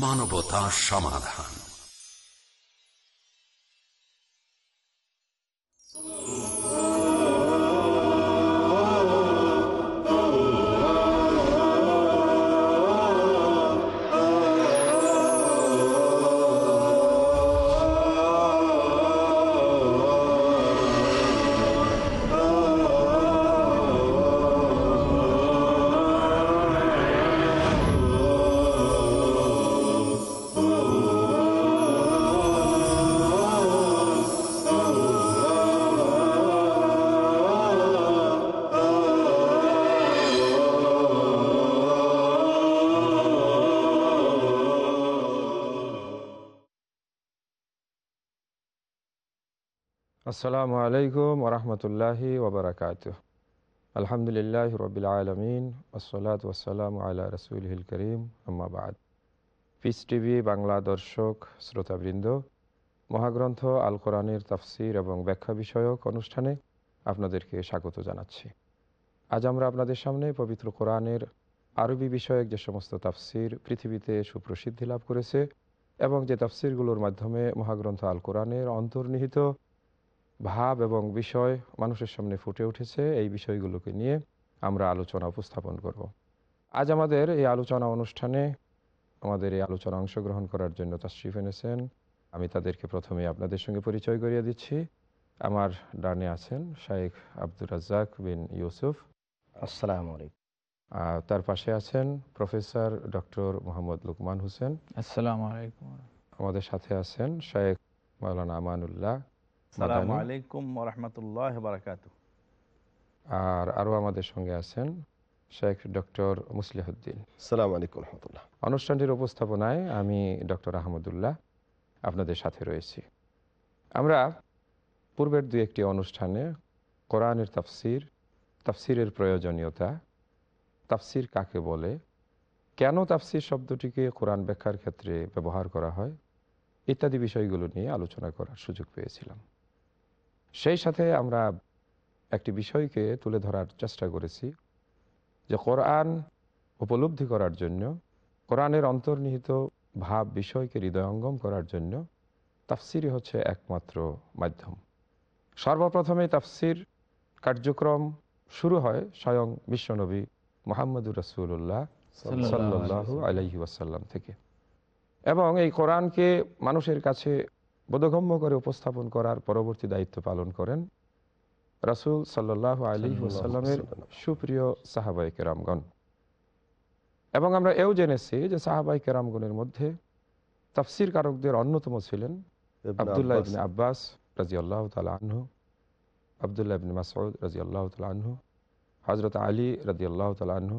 মানবতা সমাধান। আসসালামু আলাইকুম ওরহমতুল্লাহি ওবরাকাত আলহামদুলিল্লাহ রবিল আলমিন ওসলাত ওসালাম আল্লাহ রসুল হিল করিম আম্মাবাদ পিস টিভি বাংলা দর্শক, শ্রোতাবৃন্দ, মহাগ্রন্থ আল কোরআনের তাফসির এবং ব্যাখ্যা বিষয়ক অনুষ্ঠানে আপনাদেরকে স্বাগত জানাচ্ছি। আজ আমরা আপনাদের সামনে পবিত্র কোরআনের আরবি বিষয়ক যে সমস্ত তাফসির পৃথিবীতে সুপ্রসিদ্ধি লাভ করেছে এবং যে তাফসিরগুলোর মাধ্যমে মহাগ্রন্থ আল কোরআনের অন্তর্নিহিত ভাব এবং বিষয় মানুষের সামনে ফুটে উঠেছে। এই বিষয়গুলোকে নিয়ে আমরা আলোচনা উপস্থাপন করব। আজ আমাদের এই আলোচনা অনুষ্ঠানে আমাদের এই আলোচনা অংশগ্রহণ করার জন্য তাশরিফ এনেছেন। আমি তাদেরকে প্রথমে আপনাদের সঙ্গে পরিচয় করিয়ে দিচ্ছি। আমার ডানে আছেন শাইখ আব্দুর রাজ্জাক বিন ইউসুফ। আসসালামু আলাইকুম। আর তার পাশে আছেন প্রফেসর ডক্টর মোহাম্মদ লুকমান হোসেন। আসসালামু আলাইকুম। আমাদের সাথে আছেন শাইখ মাওলানা আমানুল্লাহ। সালামু আলাইকুম রহমতুল্লাহ বারাকাত আর আরও আমাদের সঙ্গে আছেন শেখ ডক্টর মুসলিহুদ্দিন। সালাম আলাইকুম রহমতুল্লাহ অনুষ্ঠানটির উপস্থাপনায় আমি ডক্টর আহমদুল্লাহ আপনাদের সাথে রয়েছি। আমরা পূর্বের দু একটি অনুষ্ঠানে কোরআনের তাফসির তাফসিরের প্রয়োজনীয়তা তাফসির কাকে বলে কেন তাফসির শব্দটিকে কোরআন ব্যাখ্যার ক্ষেত্রে ব্যবহার করা হয় ইত্যাদি বিষয়গুলো নিয়ে আলোচনা করার সুযোগ পেয়েছিলাম। সেই সাথে আমরা একটি বিষয়কে তুলে ধরার চেষ্টা করেছি যে কোরআন উপলব্ধি করার জন্য কোরআনের অন্তর্নিহিত ভাব বিষয়কে হৃদয়ঙ্গম করার জন্য তাফসিরই হচ্ছে একমাত্র মাধ্যম। সর্বপ্রথমে তাফসির কার্যক্রম শুরু হয় স্বয়ং বিশ্বনবী মোহাম্মদুর রসুল্লাহ সাল্লাহ আলাইহি ওয়াসাল্লাম থেকে। এবং এই কোরআনকে মানুষের কাছে বোধগম্য করে উপস্থাপন করার পরবর্তী দায়িত্ব পালন করেন রাসুল সাল্লাহ আলী ওয়াসাল্লামের সুপ্রিয় সাহাবাই কেরামগণ। এবং আমরা এও জেনেছি যে সাহাবাই কেরামগণের মধ্যে তাফসির কারকদের অন্যতম ছিলেন আবদুল্লাহ ইবনে আব্বাস রাজি আল্লাহ তালা আনহু আবদুল্লাহ ইবনে মাসউদ রাজি আল্লাহ তালা আনহু হজরত আলী রাজি আল্লাহ তালা আনহু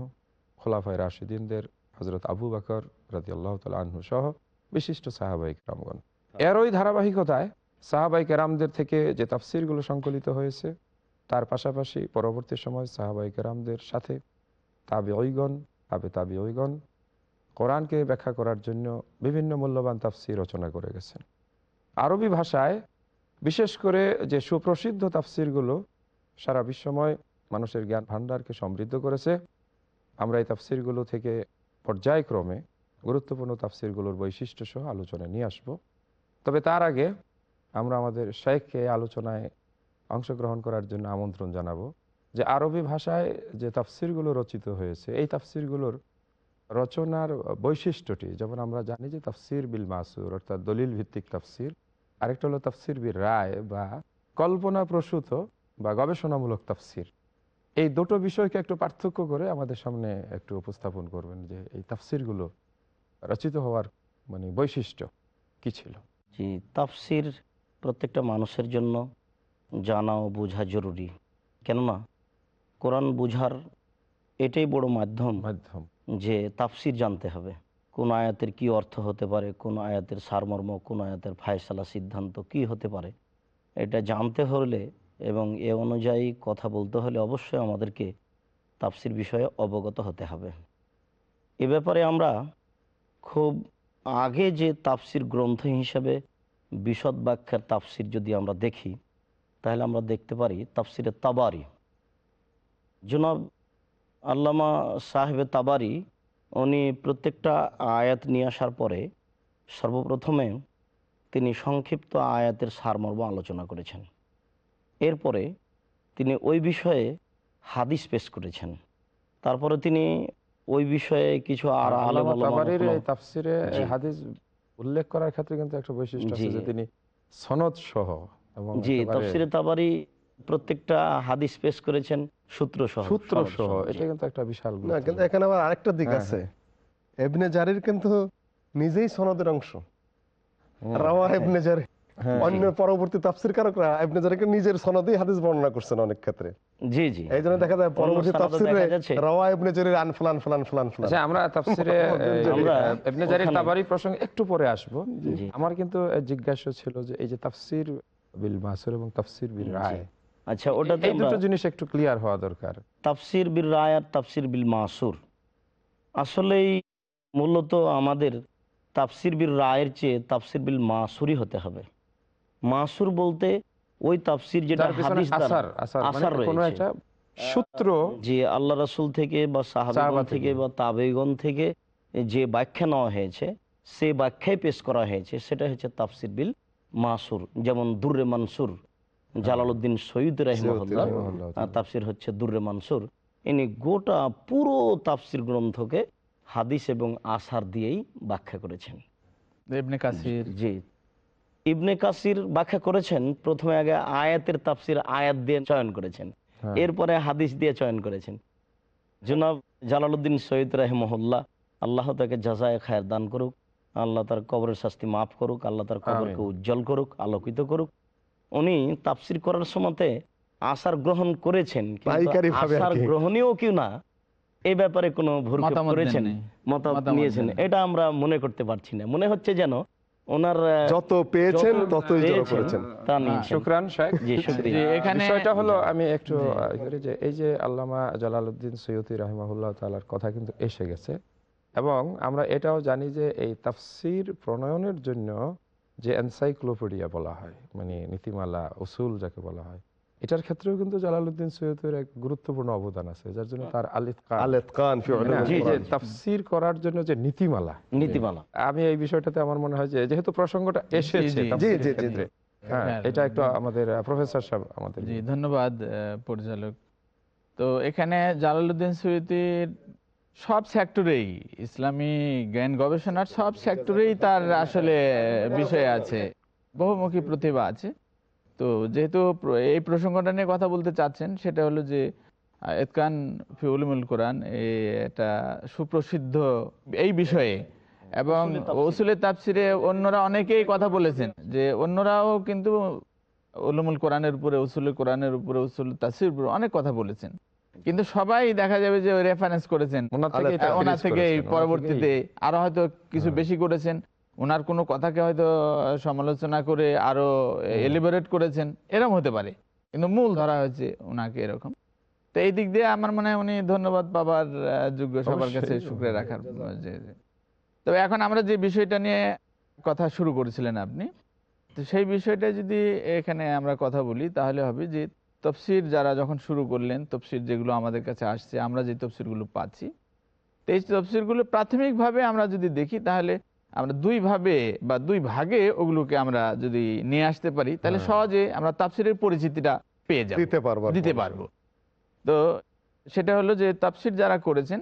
খোলাফাই রাশিদিনদের হজরত আবু বাকর রাজি আল্লাহ তালা আনহু সহ বিশিষ্ট সাহাবাই কেরামগণ। এরই ধারাবাহিকতায় সাহাবাই কেরামদের থেকে যে তাফসিরগুলো সংকলিত হয়েছে তার পাশাপাশি পরবর্তী সময় সাহাবাই কেরামদের সাথে তাবে ঐগণ তাবে তাবি ঐগণ কোরআনকে ব্যাখ্যা করার জন্য বিভিন্ন মূল্যবান তাফসির রচনা করে গেছেন। আরবি ভাষায় বিশেষ করে যে সুপ্রসিদ্ধ তাফসিরগুলো সারা বিশ্বময় মানুষের জ্ঞান ভাণ্ডারকে সমৃদ্ধ করেছে আমরা এই তাফসিরগুলো থেকে পর্যায়ক্রমে গুরুত্বপূর্ণ তাফসিরগুলোর বৈশিষ্ট্য সহ আলোচনায় নিয়ে আসব। তবে তার আগে আমরা আমাদের শেখকে আলোচনায় অংশগ্রহণ করার জন্য আমন্ত্রণ জানাব যে আরবি ভাষায় যে তাফসিরগুলো রচিত হয়েছে, এই তাফসিরগুলোর রচনার বৈশিষ্ট্যটি, যেমন আমরা জানি যে তাফসির বিল মাসুর, অর্থাৎ দলিল ভিত্তিক তাফসির, আরেকটা হলো তাফসির বিল রায় বা কল্পনা প্রসূত বা গবেষণামূলক তাফসির। এই দুটো বিষয়কে একটু পার্থক্য করে আমাদের সামনে একটু উপস্থাপন করবেন যে এই তাফসিরগুলো রচিত হওয়ার মানে বৈশিষ্ট্য কি ছিল? জি তাফসির প্রত্যেকটা মানুষের জন্য জানা ও বোঝা জরুরি। কেননা কোরআন বোঝার এটাই বড় মাধ্যম মাধ্যম। যে তাফসির জানতে হবে। কোন আয়াতের কি অর্থ হতে পারে কোন আয়াতের সারমর্ম কোন আয়াতের ফায়সালা সিদ্ধান্ত কি হতে পারে এটা জানতে হলে এবং এ অনুযায়ী কথা বলতে হলে অবশ্যই আমাদেরকে তাফসির বিষয়ে অবগত হতে হবে। এ ব্যাপারে আমরা খুব আগে যে তাফসির গ্রন্থ হিসাবে বিশদ ব্যাখ্যার তাফসির যদি আমরা দেখি, তাহলে আমরা দেখতে পারি তাফসিরে তাবারি। জনাব আল্লামা সাহেবে তাবারি, উনি প্রত্যেকটা আয়াত নিয়ে আসার পরে সর্বপ্রথমে তিনি সংক্ষিপ্ত আয়াতের সারমর্ম আলোচনা করেছেন। এরপরে তিনি ওই বিষয়ে হাদিস পেশ করেছেন। তারপরে তিনি ওই বিষয়ে কিছু আর তাফসিরে হাদিস উল্লেখ করার ক্ষেত্রে কিন্তু একটা বৈশিষ্ট্য আছে যে তিনি সনদ সহ জি তফসিরে তাবারি প্রত্যেকটা হাদিস পেশ করেছেন সূত্র সহ সূত্র সহ এটা কিন্তু একটা বিশাল না কিন্তু এখানে আবার আরেকটা দিক হ্যাঁ, আছে। এবনে জারির কিন্তু নিজেই সনদের অংশ। রাওয়া এবনে জারি হ্যাঁ। অন্য পরবর্তী তাফসির কারকরা এবনে জারিকে নিজের সনদেই হাদিস বর্ণনা করছেন অনেক ক্ষেত্রে। জি জি। এই জন্য দেখা যায় পরবর্তী তাফসিরে। রাওয়া এবনে জারির আন ফুলান ফুলান ফুলান ফুলান। আচ্ছা আমরা তাফসিরে আমরা ইবনে জারির তাবারি প্রসঙ্গে একটু পরে আসব। আমার কিন্তু জিজ্ঞাসা ছিল যে এই যে তাফসির বিল মাসুর এবং তাফসির বিল রায় আচ্ছা ওটাতে এই দুটো জিনিস একটু ক্লিয়ার হওয়া দরকার। তাফসির বিল রায় আর তাফসির বিল মাসুর। আসলেই মূলত আমাদের তাফসির বিল রায়ের চেয়ে তাফসির বিল মাসুরই হতে হবে। মাসুর বলতে ওই তাফসির যেটা হাদিস আসার মানে কোনো রয়েছে। একটা সূত্র যে আল্লাহ রাসূল থেকে বা সাহাবা সাহাবাগণ থেকে। বা তাবেগণ থেকে যে ব্যাখ্যা নেওয়া হয়েছে সে ব্যাখ্যায় পেশ করা হয়েছে সেটা হচ্ছে তাফসির বিল মাসুর যেমন দুর্রে মানসুর জালালউদ্দিন সৈয়দ রহমতুল্লাহ রাহিমাহুল্লাহ। তাফসির হচ্ছে দুর্রে মানসুর। ইনি গোটা পুরো তাফসির গ্রন্থকে হাদিস এবং আসার দিয়েই ব্যাখ্যা করেছেন। ইবনে কাসির। জি ইবনে কাসির ব্যাখ্যা করেছেন প্রথমে আগে আয়াতের তাফসির আয়াত দিয়ে চয়ন করেছেন। হ্যাঁ। এরপরে হাদিস দিয়ে চয়ন করেছেন। জনাব জালালউদ্দিন সৈয়দ রাহিমহল্লা আল্লাহ তাকে জাজায় খায়ের দান করুক আল্লাহ তার কবরের শাস্তি মাফ করুক আল্লাহ তার কবরকে উজ্জ্বল করুক আলোকিত করুক। উনি তাফসির করার সময়তে আসার গ্রহণ করেছেন আসার কি। গ্রহণীয় কেউ না এই ব্যাপারে কোনো ভুল করেছেন মতামত নিয়েছেন। এটা আমরা মনে করতে পারছি না। মনে হচ্ছে যেন ওনার যত পেয়েছেন ততই জড়ো করেছেন। তা নিয়েছেন শুক্রান শেখ। জি, শুকরিয়া। এখানে বিষয়টা হলো আমি একটু যে এই যে আল্লামা জালালউদ্দিন সৈয়দি রাহিমাহুল্লাহ তাআলার কথা কিন্তু এসে গেছে। এবং আমরা এটাও জানি যে এই তাফসির প্রণয়নের জন্য যে এনসাইক্লোপিডিয়া বলা হয় মানে নীতিমালা উসুল যাকে বলা হয় এটার ক্ষেত্রেও কিন্তু জালালউদ্দিন সৈয়দের এক গুরুত্বপূর্ণ অবদান আছে যার জন্য তার আলিফ আলেত কান ফি উলুম জি যে কোরআন। তাফসির করার জন্য যে নীতিমালা। নীতিমালা। আমি এই বিষয়টাতে আমার মনে হয় যে যেহেতু প্রসঙ্গটা এসেছে হ্যাঁ হ্যাঁ, এটা একটু আমাদের প্রফেসর সাহেব আমাদের জি ধন্যবাদ পরিচালক। তো এখানে জালালউদ্দিন সৈয়দির সব সেক্টরেই ইসলামী জ্ঞান গবেষণার সব সেক্টরেই তার আসলে বিষয় আছে। বহুমুখী প্রতিভা আছে। তো যেহেতু এই প্রসঙ্গটা নিয়ে কথা বলতে চাচ্ছেন সেটা হলো যে এতকান ফি উলুমুল কোরআন এটা সুপ্রসিদ্ধ এই বিষয়ে এবং ওসুলে তাফসিরে। অন্যরা অনেকেই কথা বলেছেন যে অন্যরাও কিন্তু উলুমুল কোরআনের উপরে উসুল কোরআনের উপরে উসুল তাসির উপরে অনেক কথা বলেছেন। কিন্তু সবাই দেখা যাবে যে রেফারেন্স করেছেন। থেকে পরবর্তীতে আরও হয়তো কিছু বেশি করেছেন। ওনার কোনো কথাকে হয়তো সমালোচনা করে আরও এলিবারেট করেছেন এরকম হতে পারে কিন্তু মূল ধরা হয়েছে ওনাকে এরকম তো এই দিক দিয়ে আমার মনে হয় উনি ধন্যবাদ পাবার যোগ্য সবার কাছে। শুক্রিয়া রাখার। তবে এখন আমরা যে বিষয়টা নিয়ে কথা শুরু করেছিলেন আপনি তো সেই বিষয়টা যদি এখানে আমরা কথা বলি তাহলে হবে যে তফসির যারা যখন শুরু করলেন তফসির যেগুলো আমাদের কাছে আসছে আমরা যে তফসিরগুলো পাচ্ছি তো এই তফসিরগুলো প্রাথমিকভাবে আমরা যদি দেখি তাহলে আমরা দুই ভাবে বা দুই ভাগে ওগুলোকে আমরা যদি নিয়ে আসতে পারি তাহলে সহজে আমরা তাফসিরের পরিচিতিটা পেয়ে যাব দিতে পারব দিতে পারব। তো সেটা হলো যে তাফসির যারা করেছেন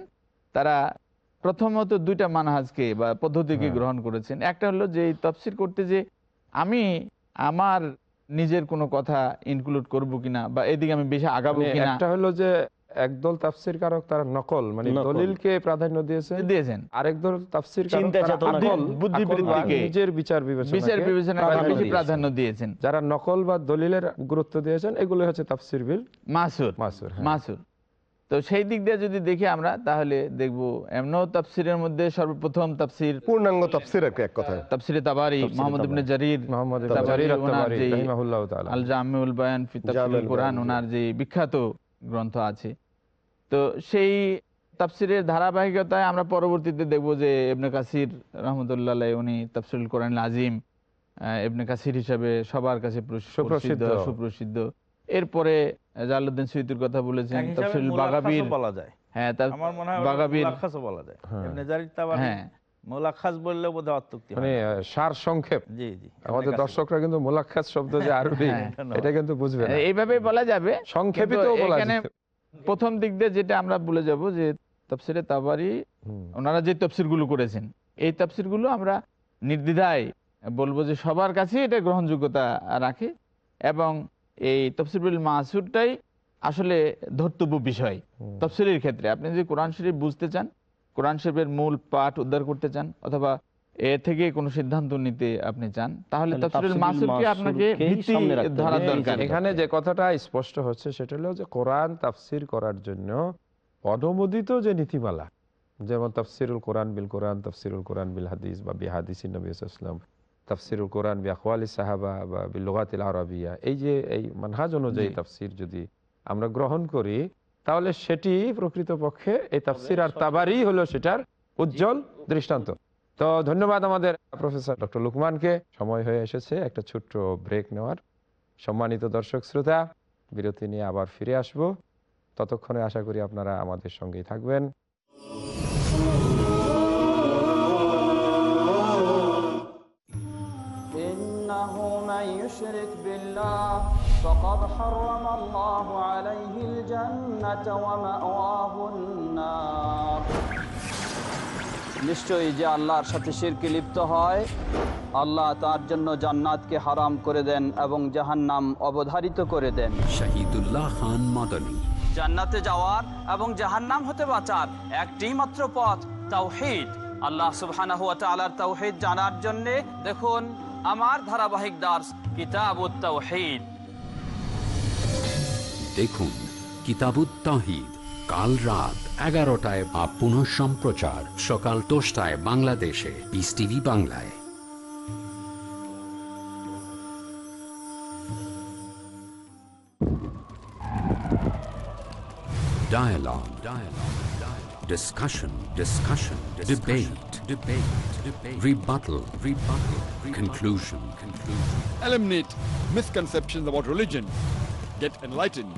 তারা প্রথমত দুইটা মানহাজকে বা পদ্ধতিকে হ্যাঁ। গ্রহণ করেছেন। একটা হলো যে এই তফসির করতে যে আমি আমার নিজের কোনো কথা ইনক্লুড করব কিনা বা এদিকে আমি বেশি আগাবো মানে কিনা। একটা হলো যে একদল তাফসির কারক তারা নকল মানে। দলিলকে প্রাধান্য দিয়েছে দিয়েছেন। আরেক দল তাফসির নিজের বিচার বিবেচনা বিচার বিবেচনা প্রাধান্য দিয়েছেন। যারা নকল বা দলিলের গুরুত্ব দিয়েছেন এগুলো হচ্ছে তাফসির বিল। মাসুর। মাসুর হ্যাঁ। মাসুর। তো সেই দিক দিয়ে যদি দেখি আমরা তাহলে দেখব এমনও তাফসিরের মধ্যে সর্বপ্রথম তাফসির পূর্ণাঙ্গ তাফসির এক কথায়। তাফসিরে তাবারি মোহাম্মদ ইবনে জারির মোহাম্মদ তাবারি জারির ওনার রাহিমাহুল্লাহ তাআলা। আল জামিউল বায়ান ফি তাফসিরুল কোরআন ওনার যে বিখ্যাত গ্রন্থ আছে। তো সেই তাফসিরের ধারাবাহিকতায় আমরা পরবর্তীতে দেখব যে ইবনে কাসির রহমতুল্লাহ উনি তাফসিরুল কোরআন আজিম ইবনে কাসির হিসাবে সবার কাছে সুপ্রসিদ্ধ। সুপ্রসিদ্ধ এরপরে জালালউদ্দিন সুয়ুতির কথা বলেছেন তাফসিরুল বাগাবির। বলা যায়। হ্যাঁ তার মনে হয় বাগাবির। বলা যায়। হ্যাঁ। হ্যাঁ বললেও বোধহয় অত্যুক্তি মানে সার সংক্ষেপ। জি জি আমাদের দর্শকরা কিন্তু শব্দ যে আরবি হ্যাঁ, এটা কিন্তু বুঝবে না। এইভাবে বলা যাবে। সংক্ষেপিত বলা প্রথম দিক দিয়ে যেটা আমরা বলে যাব যে তফসিরে তাবারি ওনারা যে তফসিরগুলো করেছেন এই তফসিরগুলো আমরা নির্দ্বিধায় বলব যে সবার কাছে এটা গ্রহণযোগ্যতা রাখে এবং এই তফসিরুল মাসুরটাই আসলে ধর্তব্য বিষয়। তফসিলের ক্ষেত্রে। আপনি যদি কোরআন শরীফ বুঝতে চান কোরআন শরীফের মূল পাঠ উদ্ধার করতে চান অথবা এ থেকে কোনো সিদ্ধান্ত নিতে আপনি চান তাহলে তাফসীরুল মাসুরকে আপনাকে ভিত্তি দরকার। এখানে যে কথাটা স্পষ্ট হচ্ছে সেটা হলো যে কোরআন তাফসির করার জন্য অনুমোদিত যে নীতিমালা যেমন তাফসিরুল কোরআন বিল কোরআন তাফসিরুল কোরআন বিল হাদিস বা বি হাদিস নবী ইসলাম তাফসিরুল কোরআন বি আখওয়ালি সাহাবা বা বিল লোগাতিল আরবিয়া এই যে এই মানহাজ অনুযায়ী তাফসির যদি আমরা গ্রহণ করি তাহলে সেটি প্রকৃতপক্ষে এই তাফসির আর তাবারই হলো সেটার উজ্জ্বল দৃষ্টান্ত তো ধন্যবাদ আমাদের প্রফেসর ডক্টর লুকমানকে সময় হয়ে এসেছে একটা ছোট্ট ব্রেক নেওয়ার সম্মানিত দর্শক শ্রোতা বিরতি নিয়ে আবার ফিরে আসব ততক্ষণে আশা করি আপনারা আমাদের সঙ্গেই থাকবেন إنه من يشرك بالله فقد حرم الله عليه الجنة ومأواه النار নিশ্চয়ই যে আল্লাহর সাথে শিরকে লিপ্ত হয় আল্লাহ তার জন্য জান্নাতকে হারাম করে দেন এবং জাহান্নাম অবধারিত করে দেন শহীদুল্লাহ খান মাদানী জান্নাতে যাওয়ার এবং জাহান্নাম হতে বাঁচার একটি মাত্র পথ তাওহীদ আল্লাহ সুবহানাহু ওয়া তাআলার তাওহীদ জানার জন্য দেখুন আমার ধারাবাহিক দাস কিতাবুত তাওহীদ দেখুন কিতাবুত তাহিদ কাল রাত এগারোটায় বা পুনঃ সম্প্রচার সকাল দশটায় বাংলাদেশে পিস টিভি বাংলায় Dialogue. Dialogue. Dialogue. Discussion. Discussion. Debate. Debate. Debate. Rebuttal. Rebuttal. Conclusion. Conclusion. eliminate misconceptions about religion, get enlightened.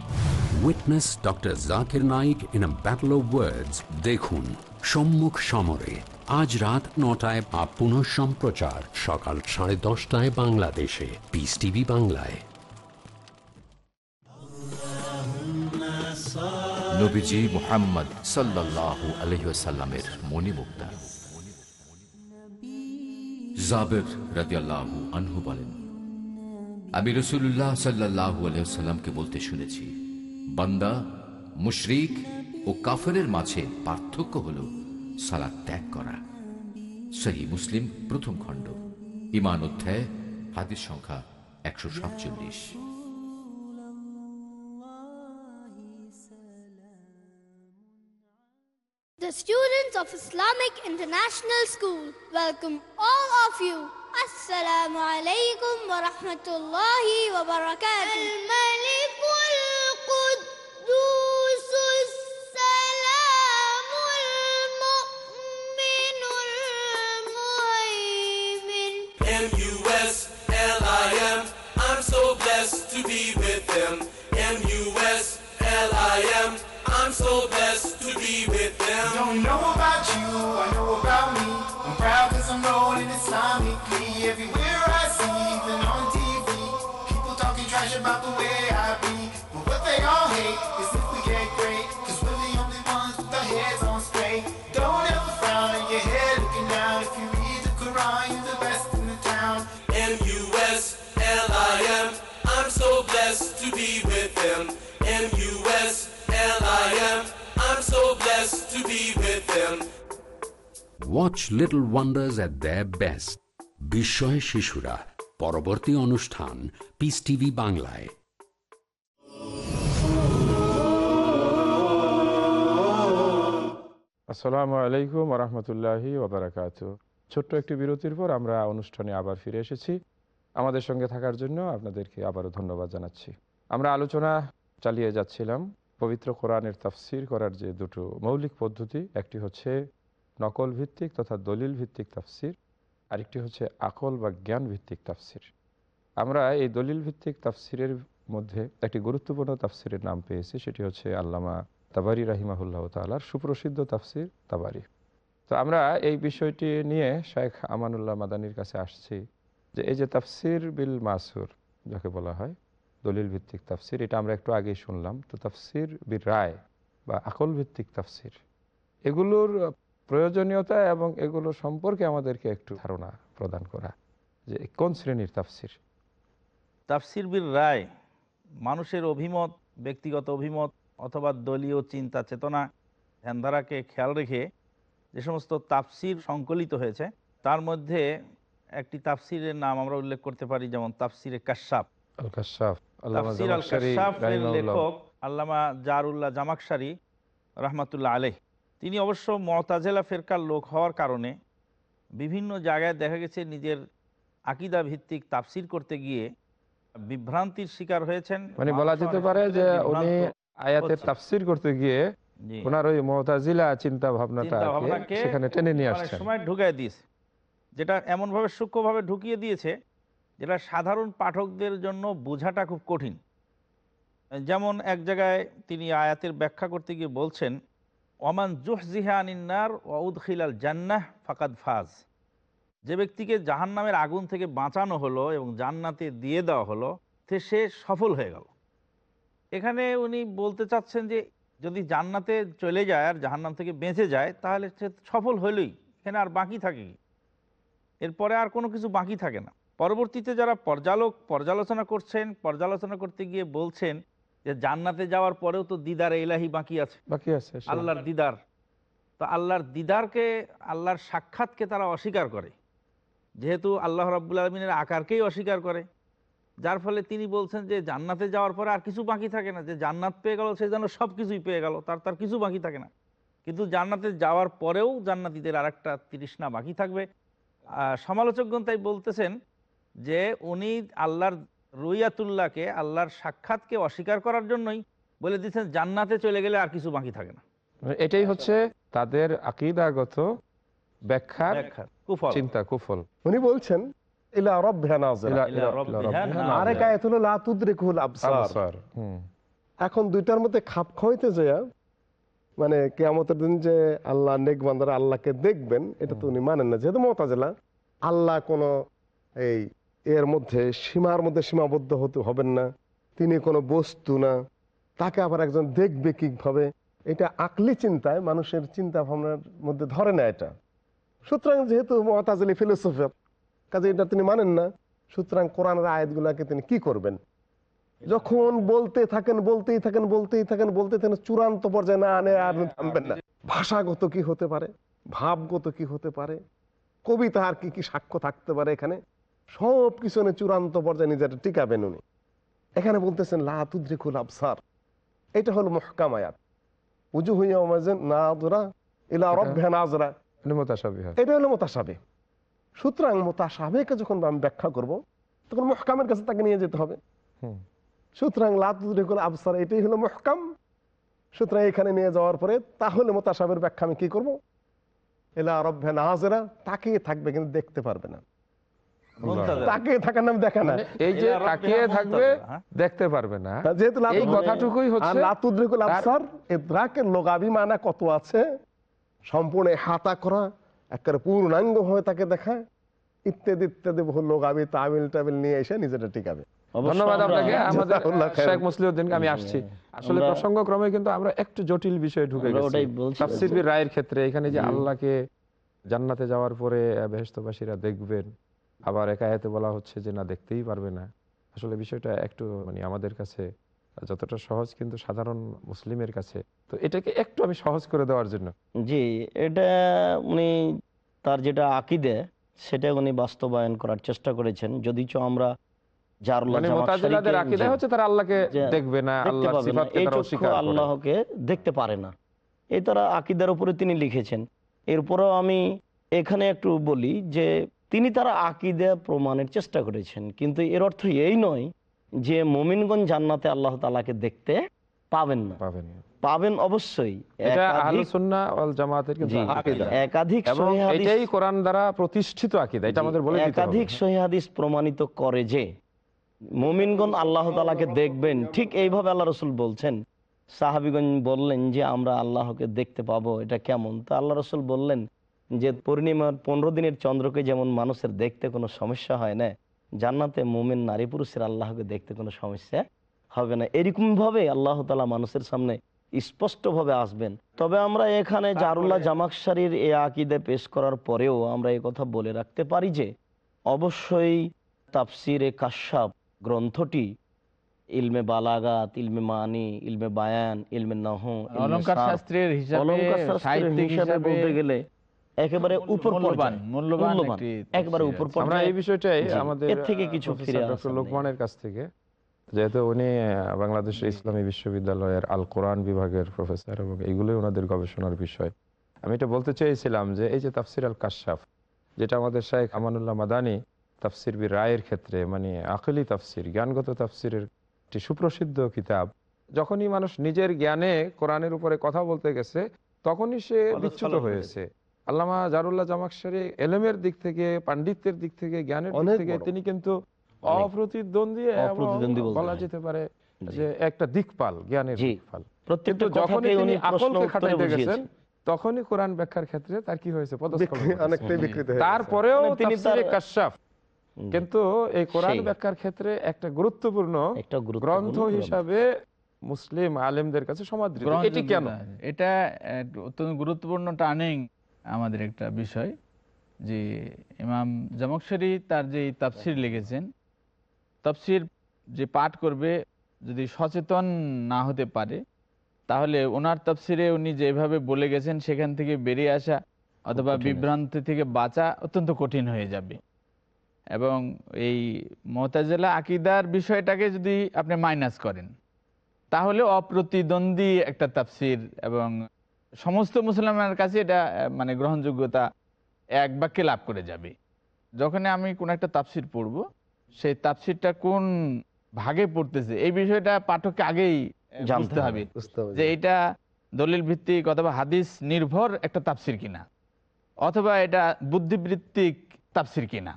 Witness Dr. Zakir Naik in a battle of words. দেখুন সম্মুখ সমরে আজ রাত নটায় বা পুনঃ সম্প্রচার সকাল সাড়ে দশটায় বাংলাদেশে পিস টিভি বাংলায় নবীজি মোহাম্মদ সাল্লাল্লাহু আলহিসাল্লামের মণিমুক্তা জাবের রাদিয়াল্লাহু আনহু বলেন আমি রসুল্লাহ সাল্লাহু আলহিসাল্লামকে বলতে শুনেছি, বান্দা মুশরিক ও কাফেরের মাঝে পার্থক্য হল সালাদ ত্যাগ করা সহি মুসলিম প্রথম খণ্ড ইমান অধ্যায়, হাদিস সংখ্যা একশো সাতচল্লিশ The students of Islamic International School welcome all of you. السلام عليكم ورحمة الله وبركاته. الملك القدوس السلام المؤمن المهيمن. M-U-S-L-I-M I'm so blessed to be with them. M-U-S-L-I-M I'm so blessed Watch Little Wonders at their best. বিস্ময় শিশুরা, পরবর্তী অনুষ্ঠান পিস টিভি বাংলায়। আসসালামু আলাইকুম রহমতুল্লাহি ওবরাকাত। ছোট্ট একটি বিরতির পর আমরা অনুষ্ঠানে আবার ফিরে এসেছি। আমাদের সঙ্গে থাকার জন্য আপনাদেরকে আবারও ধন্যবাদ জানাচ্ছি। আমরা আলোচনা চালিয়ে যাচ্ছিলাম, পবিত্র কোরআনের তাফসির করার যে দুটো মৌলিক পদ্ধতি, একটি হচ্ছে নকল ভিত্তিক তথা দলিল ভিত্তিক তাফসির। আরেকটি হচ্ছে আকল বা জ্ঞান ভিত্তিক তাফসির। আমরা এই দলিল ভিত্তিক তাফসিরের মধ্যে একটি গুরুত্বপূর্ণ তাফসিরের নাম পেয়েছি, সেটি হচ্ছে আল্লামা তাবারি রাহিমাহুল্লাহ তালার সুপ্রসিদ্ধ তাফসির তাবারি। তো আমরা এই বিষয়টি নিয়ে শেখ আমানুল্লাহ মাদানির কাছে আসছি যে এই যে তাফসির বিল মাসুর, যাকে বলা হয় দলিল ভিত্তিক তাফসির, এটা আমরা একটু আগেই শুনলাম। তো তাফসির বিল রায় বা আকল ভিত্তিক তাফসির, এগুলোর প্রয়োজনীয়তা এবং এগুলো সম্পর্কে আমাদেরকে একটু ধারণা প্রদান করা যে কোন শ্রেণির তাফসির? তাফসির বিল রায় মানুষের অভিমত ব্যক্তিগত অভিমত অথবা দলীয় চিন্তা চেতনা ধ্যানধারাকে খেয়াল রেখে যে সমস্ত তাফসির সংকলিত হয়েছে তার মধ্যে একটি তাফসিরের নাম আমরা উল্লেখ করতে পারি যেমন তাফসিরে কাশ্যাপ তাফসির আল কাশ্যাফের লেখক আল্লামা জারুল্লাহ জামাকসারি রহমাতুল্লাহ আলেহ তিনি অবশ্য মতাজেলা ফেরকার লোক হওয়ার কারণে বিভিন্ন জায়গায় দেখা গেছে নিজের আকিদা ভিত্তিক তাফসির করতে গিয়ে বিভ্রান্তির শিকার হয়েছেন মানে বলা যেতে পারে যে উনি আয়াতের তাফসির করতে গিয়ে ওনার ওই মহতাজিলা চিন্তা ভাবনাটা সেখানে টেনে নিয়ে অনেক আসছেন। সময় ঢুকাই দিয়েছে। যেটা এমনভাবে সূক্ষ্মভাবে ঢুকিয়ে দিয়েছে যেটা সাধারণ পাঠকদের জন্য বোঝাটা খুব কঠিন। যেমন এক জায়গায় তিনি আয়াতের ব্যাখ্যা করতে গিয়ে বলছেন ওমান জুহজিহানিন্নার খিলাল জান্নাহ ফাকাদ ফাজ। যে ব্যক্তিকে জাহান নামের আগুন থেকে বাঁচানো হলো এবং জান্নাতে দিয়ে দেওয়া হলো সে সফল হয়ে গেল। এখানে উনি বলতে চাচ্ছেন যে, যদি জান্নাতে চলে যায় আর জাহান্নাম থেকে বেঁচে যায়, তাহলে সে সফল হইলই। এখানে আর বাকি থাকে কি? এরপরে আর কোনো কিছু বাকি থাকে না। পরবর্তীতে যারা পর্যালোক, পর্যালোচনা করছেন, পর্যালোচনা করতে গিয়ে বলছেন যে জান্নাতে যাওয়ার পরেও তো দিদার এলাহি বাকি আছে। বাকি আছে আল্লাহর দিদার। তো আল্লাহর দিদারকে আল্লাহর সাক্ষাৎকে তারা অস্বীকার করে। যেহেতু আল্লাহ রাবুল আলমিনের আকারকেই অস্বীকার করে। যার ফলে তিনি বলছেন যে জান্নাতে যাওয়ার পরে আর কিছু বাকি থাকে না। যে জান্নাত পেয়ে গেল সে যেন সব কিছুই পেয়ে গেল তার তার কিছু বাকি থাকে না। কিন্তু জান্নাতে যাওয়ার পরেও জান্নাতিদের আর একটা তৃষ্ণা বাকি থাকবে। সমালোচকগণ তাই বলতেছেন যে উনি আল্লাহর রুইয়াতুল্লাহকে আল্লাহর সাক্ষাৎকে অস্বীকার করার জন্যই বলে দিচ্ছেন জান্নাতে চলে গেলে আর কিছু বাকি থাকে না। মানে এটাই হচ্ছে তাদের আকিদাগত ব্যাখ্যার চিন্তা কুফল। উনি বলছেন ইলা রব্বিহা নাযিরা। ইলা- ইলা- ইলা রব্বিহা আরেক আয়াত হলো লা তুদরিকুল আবসার। আবসার, হুম। এখন দুইটার মধ্যে খাপ খাওয়াইতে যায় মানে কেয়ামতের দিন যে আল্লাহ নেক বান্দারা আল্লাহকে দেখবেন এটা তো উনি মানেন না। যেহেতু মতাজেলা আল্লাহ কোনো এই এর মধ্যে সীমার মধ্যে সীমাবদ্ধ হতে হবেন না। তিনি কোনো বস্তু না। তাকে আবার একজন দেখবে কীভাবে? এটা আকলি চিন্তায় মানুষের চিন্তা ভাবনার মধ্যে ধরে না এটা। সুতরাং যেহেতু মতাজলি ফিলোসফার কাজে এটা তিনি মানেন না। সুতরাং কোরআনের আয়াতগুলাকে তিনি কি করবেন? যখন বলতে থাকেন, বলতেই থাকেন বলতেই থাকেন, বলতে থাকেন, চূড়ান্ত পর্যায়ে না আনে আর থামবেন না। ভাষাগত কি হতে পারে? ভাবগত কি হতে পারে? কবিতা আর কি কি সাক্ষ্য থাকতে পারে এখানে? সব কিছু চূড়ান্ত পর্যায়ে নিজের টিকাবেন উনি। এখানে বলতেছেন লাতুদ্রিকুল আবসার এটা হলো মহকাম আয়াত। উজু হইয়া ইলা রব্বে নাজরা এটা হলো মোতাসাবে সুতরাং মোতাসাবেকে যখন আমি ব্যাখ্যা করব তখন মহকামের কাছে তাকে নিয়ে যেতে হবে। সুতরাং লাতুদ্রিকুল আবসার এটাই হলো মহকাম। সুতরাং এখানে নিয়ে যাওয়ার পরে তাহলে মোতাসাবের ব্যাখ্যা আমি কি করব? এলা রব্বে নাজরা তাকিয়ে থাকবে কিন্তু দেখতে পারবে না। তাকিয়ে থাকার নাম দেখা না মানে এই যে তাকিয়ে থাকবে দেখতে পারবে না। যেহেতু এই কথাটুকুই হচ্ছে। লাতুদ্রিকুল আবসার ইদ্রাকের লোগাবি মানা কত আছে? সম্পূর্ণ হাতা করা একেবারে পূর্ণাঙ্গ হয়ে তাকে দেখা ইত্যাদি ইত্যাদি বহু লোগাবি তাবিল টাবিল নিয়ে এসে নিজেটা টিকাবে। ধন্যবাদ আপনাকে। আমাদের শেখ মুসলিউদ্দিনকে আমি আসছি। আসলে আমরা- প্রসঙ্গক্রমে কিন্তু আমরা একটু জটিল বিষয়ে ঢুকে গেছি। তাফসীর রায়ের ক্ষেত্রে এখানে যে আল্লাহকে জান্নাতে যাওয়ার পরে আহ, বেহেশতবাসীরা দেখবেন আবার একায়াতে বলা হচ্ছে যে না দেখতেই পারবে না। আসলে বিষয়টা একটু মানে আমাদের কাছে যতটা সহজ কিন্তু সাধারণ মুসলিমের কাছে। তো এটাকে একটু আমি সহজ করে দেওয়ার জন্য। জি এটা উনি তার যেটা আকিদে সেটা উনি বাস্তবায়ন করার চেষ্টা করেছেন। যদি যদিচ আমরা আল্লাহকে দেখতে পারে না। এই তারা আকিদার উপরে তিনি লিখেছেন। এরপরেও আমি এখানে একটু বলি যে তিনি তারা আকিদা প্রমাণের চেষ্টা করেছেন। কিন্তু এর অর্থ এই নয় যে মোমিনগঞ্জ জান্নাতে আল্লাহ তালাকে দেখতে পাবেন না। পাবেন পাবেন অবশ্যই। একাধিক- এটাই কোরআন দ্বারা প্রতিষ্ঠিত আকীদা এটা আমাদের বলে একাধিক সহিহাদিস প্রমাণিত করে যে মোমিনগণ আল্লাহ তালাকে দেখবেন। ঠিক এইভাবে আল্লাহ রসুল বলছেন। সাহাবিগঞ্জ বললেন যে আমরা আল্লাহকে দেখতে পাবো এটা কেমন? তো আল্লাহ রসুল বললেন যে পূর্ণিমার পনেরো দিনের চন্দ্রকে যেমন মানুষের দেখতে কোনো সমস্যা হয় না জান্নাতে মোমেন নারী পুরুষের আল্লাহকে দেখতে কোনো সমস্যা হবে না। এরকম ভাবে আল্লাহ তালা মানুষের সামনে স্পষ্টভাবে আসবেন। তবে আমরা এখানে জারুল্লাহ জামাকসারির এ আকিদে পেশ করার পরেও আমরা এই কথা বলে রাখতে পারি যে অবশ্যই তাফসিরে কাশ্যাপ গ্রন্থটি ইলমে বালাগাত ইলমে মানি ইলমে বায়ান ইলমে নহ সার, শাস্ত্রের হিসাবে বলতে গেলে একেবারে উপর মূল্যবান, মূল্যবান একেবারে উপর আমরা এই বিষয়টাই আমাদের এর থেকে কিছু ফিরে ডক্টর লোকমানের কাছ থেকে। যেহেতু উনি আহ, বাংলাদেশের ইসলামী বিশ্ববিদ্যালয়ের আল কোরআন বিভাগের প্রফেসর এবং এগুলোই ওনাদের গবেষণার বিষয়। আমি এটা বলতে চেয়েছিলাম যে এই যে তাফসির আল কাশাফ যেটা আমাদের শাহেখ আমানুল্লাহ মাদানি তাফসির বি রায়ের ক্ষেত্রে মানে আকলি তাফসির জ্ঞানগত তাফসিরের একটি সুপ্রসিদ্ধ কিতাব যখনই মানুষ নিজের জ্ঞানে কোরআনের উপরে কথা বলতে গেছে তখনই সে বিচ্যুত হয়েছে। আল্লামা জারুল্লাহ জামাকসারি এলেমের দিক থেকে পাণ্ডিত্যের দিক থেকে জ্ঞানের দিক থেকে তিনি কিন্তু অপ্রতিদ্বন্দ্বী বলা যেতে পারে যে একটা দিকপাল জ্ঞানের দিকপাল। কিন্তু যখনই তিনি আকলকে খাটাইতে গেছেন তখনই কোরআন ব্যাখ্যার ক্ষেত্রে তার কি হয়েছে? হয়ে। তারপরেও মানে তিনি কিন্তু এই কোরআন। ব্যাখ্যার ক্ষেত্রে একটা গুরুত্বপূর্ণ গ্রন্থ গ্রন্থ। হিসাবে মুসলিম আলেমদের কাছে সমাদৃত। এটি কেন? এটা অত্যন্ত গুরুত্বপূর্ণ টার্নিং আমাদের একটা বিষয় যে ইমাম জামকশরী তার যে তাফসির লিখেছেন তাফসির যে পাঠ করবে যদি সচেতন না হতে পারে তাহলে ওনার তাফসিরে উনি যেভাবে বলে গেছেন সেখান থেকে বেরিয়ে আসা অথবা বিভ্রান্তি থেকে বাঁচা অত্যন্ত কঠিন হয়ে যাবে। এবং এই মোতাজেলা আকিদার বিষয়টাকে যদি আপনি মাইনাস করেন তাহলে অপ্রতিদ্বন্দ্বী একটা তাফসির এবং সমস্ত মুসলমানের কাছে এটা মানে গ্রহণযোগ্যতা এক বাক্যে লাভ করে যাবে। যখন আমি কোন একটা তাপসির পড়ব সেই তাফসিরটা কোন ভাগে পড়তেছে এই বিষয়টা পাঠককে আগেই জানতে হবে, যে এটা দলিল ভিত্তিক অথবা হাদিস নির্ভর একটা তাপসির কিনা অথবা এটা বুদ্ধিবৃত্তিক তাফসির কিনা।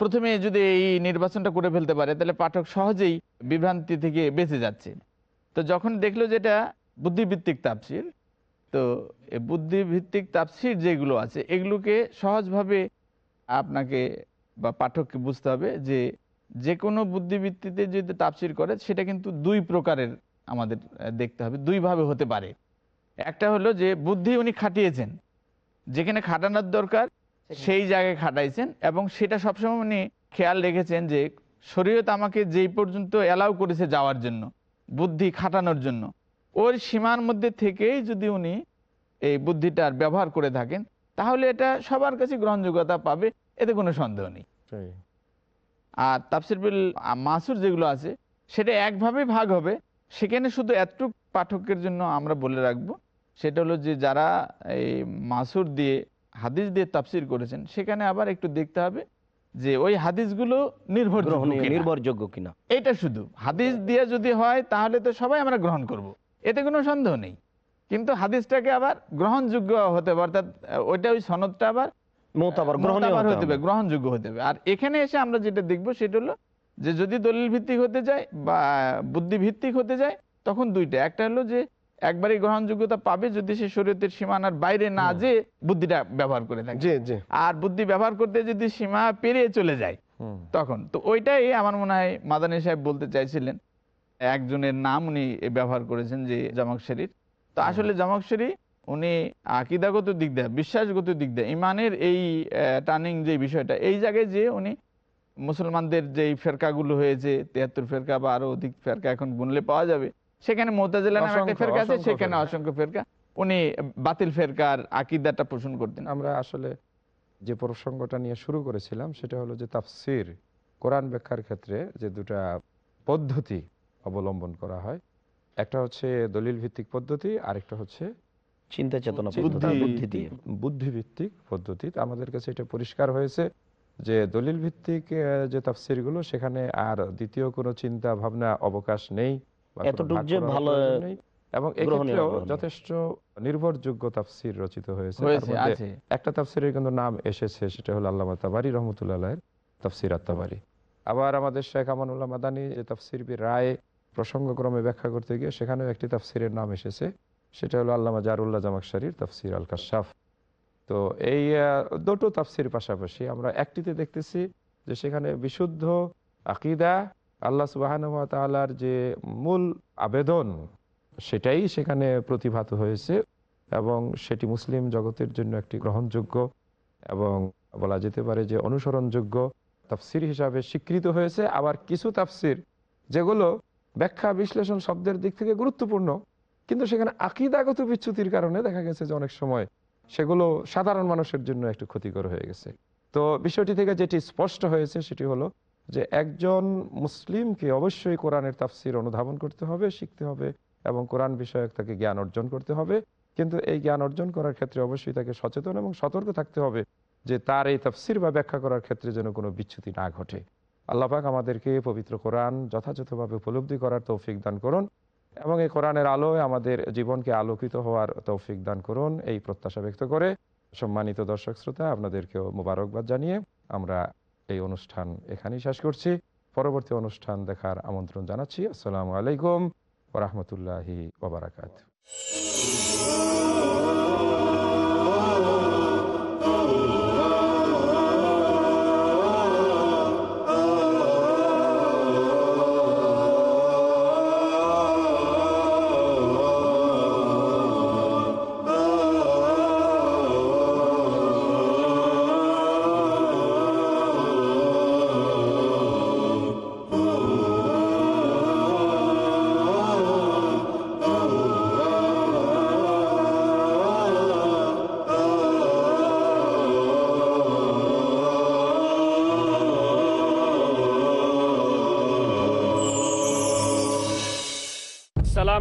প্রথমে যদি এই নির্বাচনটা করে ফেলতে পারে তাহলে পাঠক সহজেই বিভ্রান্তি থেকে বেঁচে যাচ্ছে। তো যখন দেখল যে এটা বুদ্ধিভিত্তিক তাফসির তো বুদ্ধিভিত্তিক তাপসির যেগুলো আছে এগুলোকে সহজভাবে আপনাকে বা পাঠককে বুঝতে হবে যে যে কোনো বুদ্ধিভিত্তিতে যদি তাপসির করে সেটা কিন্তু দুই প্রকারের আমাদের দেখতে হবে দুইভাবে হতে পারে। একটা হলো যে বুদ্ধি উনি খাটিয়েছেন যেখানে খাটানোর দরকার সেই জায়গায় খাটাইছেন এবং সেটা সবসময় উনি খেয়াল রেখেছেন যে শরীয়ত আমাকে যেই পর্যন্ত অ্যালাউ করেছে যাওয়ার জন্য বুদ্ধি খাটানোর জন্য ওর সীমার মধ্যে থেকেই যদি উনি এই বুদ্ধিটার ব্যবহার করে থাকেন তাহলে এটা সবার কাছে গ্রহণযোগ্যতা পাবে এতে কোনো সন্দেহ নেই। আর তাফসির বিল মাসুর যেগুলো আছে সেটা একভাবে ভাগ হবে। সেখানে শুধু এতটুক পাঠকের জন্য আমরা বলে রাখব সেটা হলো যে যারা এই মাসুর দিয়ে হাদিস দিয়ে তাফসির করেছেন সেখানে আবার একটু দেখতে হবে যে ওই হাদিসগুলো নির্ভরযোগ্য। নির্ভরযোগ্য কিনা। এটা শুধু। হাদিস দিয়ে যদি হয় তাহলে তো সবাই আমরা গ্রহণ করব। এতে কোনো সন্দেহ নেই। কিন্তু হাদিসটাকে আবার গ্রহণযোগ্য হতে পারে অর্থাৎ ওইটা ওই সনদটা আবার হতে হবে হবে। গ্রহণযোগ্য হতে হবে। আর এখানে এসে আমরা যেটা দেখব সেটা হলো যে যদি দলিল ভিত্তিক হতে যায় বা বুদ্ধি ভিত্তিক হতে যায় তখন দুইটা। একটা হলো যে একবারই গ্রহণযোগ্যতা পাবে যদি সে শরীয়তের সীমানার বাইরে না যে বুদ্ধিটা ব্যবহার করে থাকে। আর বুদ্ধি ব্যবহার করতে যদি সীমা পেরিয়ে চলে যায় তখন। তো ওইটাই আমার মনে হয় মাদানী সাহেব বলতে চাইছিলেন। একজনের নাম উনি ব্যবহার করেছেন যে জামাকশরীর তো আসলে জামাকশরী উনি আকিদাগত দিক দিয়ে বিশ্বাসগত দিক দিয়ে ইমানের এই টার্নিং যে বিষয়টা এই জায়গায় যে উনি মুসলমানদের যেই ফেরকাগুলো হয়েছে তিয়াত্তর ফেরকা বা আরও অধিক ফেরকা এখন গুনলে পাওয়া যাবে সেখানে মোতাজিলা নামে একটা অসংখ্য, ফেরকা আছে সেখানে। অসংখ্য ফেরকা। উনি বাতিল ফেরকার আকিদাটা পোষণ করতেন। আমরা আসলে যে প্রসঙ্গটা নিয়ে শুরু করেছিলাম সেটা হলো যে তাফসির কোরআন ব্যাখ্যার ক্ষেত্রে যে দুটা পদ্ধতি অবলম্বন করা হয় একটা হচ্ছে দলিল ভিত্তিক পদ্ধতি আরেকটা হচ্ছে চিন্তা চেতনা পদ্ধতি, বুদ্ধি দিয়ে। বুদ্ধিভিত্তিক পদ্ধতি আমাদের কাছে এটা পরিষ্কার হয়েছে যে দলিল ভিত্তিক যে তাফসিরগুলো সেখানে আর দ্বিতীয় কোনো চিন্তা ভাবনা অবকাশ নেই। এবং এক্ষেত্রেও যথেষ্ট নির্ভরযোগ্য তাফসির রচিত হয়েছে। একটা তাফসিরের কিন্তু নাম এসেছে সেটা হলো আল্লাহ তাবারি রহমতুল্লাহ তাফসির আত্মাবারি আবার আমাদের শেখ আমানুল্লাহ মাদানী যে তাফসির বি রায় প্রসঙ্গক্রমে ব্যাখ্যা করতে গিয়ে সেখানেও একটি তাফসিরের নাম এসেছে। সেটা হলো আল্লামা জারুল্লাহ জামাকশারির তাফসির আল কাশাফ তো এই দুটো তাফসির পাশাপাশি আমরা একটিতে দেখতেছি যে সেখানে বিশুদ্ধ আকিদা, আল্লাহ সুবাহানুয়া তালার যে মূল আবেদন, সেটাই সেখানে প্রতিভাত হয়েছে এবং সেটি মুসলিম জগতের জন্য একটি গ্রহণযোগ্য এবং বলা যেতে পারে যে অনুসরণযোগ্য তাফসির হিসাবে স্বীকৃত হয়েছে। আবার কিছু তাফসির যেগুলো ব্যাখ্যা, বিশ্লেষণ শব্দের দিক থেকে গুরুত্বপূর্ণ। কিন্তু সেখানে আকিদাগত বিচ্যুতির কারণে দেখা গেছে যে অনেক সময় সেগুলো সাধারণ মানুষের জন্য একটু ক্ষতিকর হয়ে গেছে। তো বিষয়টি থেকে যেটি স্পষ্ট হয়েছে সেটি হলো যে একজন মুসলিমকে অবশ্যই কোরআনের তাফসির অনুধাবন করতে হবে, শিখতে হবে এবং কোরআন বিষয়ক তাকে জ্ঞান অর্জন করতে হবে। কিন্তু এই জ্ঞান অর্জন করার ক্ষেত্রে অবশ্যই তাকে সচেতন এবং সতর্ক থাকতে হবে যে তার এই তাফসির বা ব্যাখ্যা করার ক্ষেত্রে যেন কোনো বিচ্যুতি না ঘটে। আল্লাপাক আমাদেরকে পবিত্র কোরআন যথাযথভাবে উপলব্ধি করার তৌফিক দান করুন এবং এই কোরআনের আলোয় আমাদের জীবনকে আলোকিত হওয়ার তৌফিক দান করুন। এই প্রত্যাশা ব্যক্ত করে সম্মানিত দর্শক শ্রোতা, আপনাদেরকেও মোবারকবাদ জানিয়ে আমরা এই অনুষ্ঠান এখানেই শেষ করছি। পরবর্তী অনুষ্ঠান দেখার আমন্ত্রণ জানাচ্ছি। আসসালামু আলাইকুম ওরহমতুল্লাহি ওবরাকাত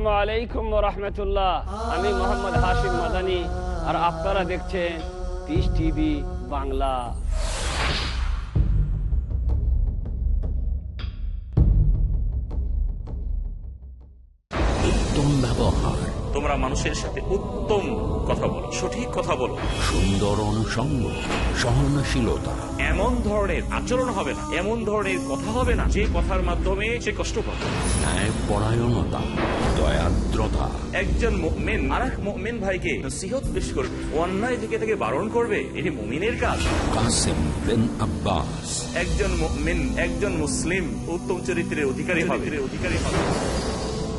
আসসালামু আলাইকুম রহমতুল্লাহ। আমি মোহাম্মদ হাশিম মাদানি আর আপনারা দেখছেন পিস টিভি বাংলা। উত্তম ব্যবহার। তোমরা মানুষের সাথে উত্তম কথা বলো সঠিক কথা বলো। সুন্দর অনুষঙ্গ সহনশীলতা। এমন ধরনের আচরণ হবে না এমন ধরনের কথা হবে না যে কথার মাধ্যমে সে কষ্ট পাবে। ন্যায় পরায়ণতা দয়াদ্রতা। একজন মেন আর এক মেন ভাইকে নসিহত পেশ করবে অন্যায় থেকে থেকে বারণ করবে এটি মুমিনের কাজ। কাসেম বিন আব্বাস। একজন মেন একজন মুসলিম উত্তম চরিত্রের অধিকারী হবে। অধিকারী হবে।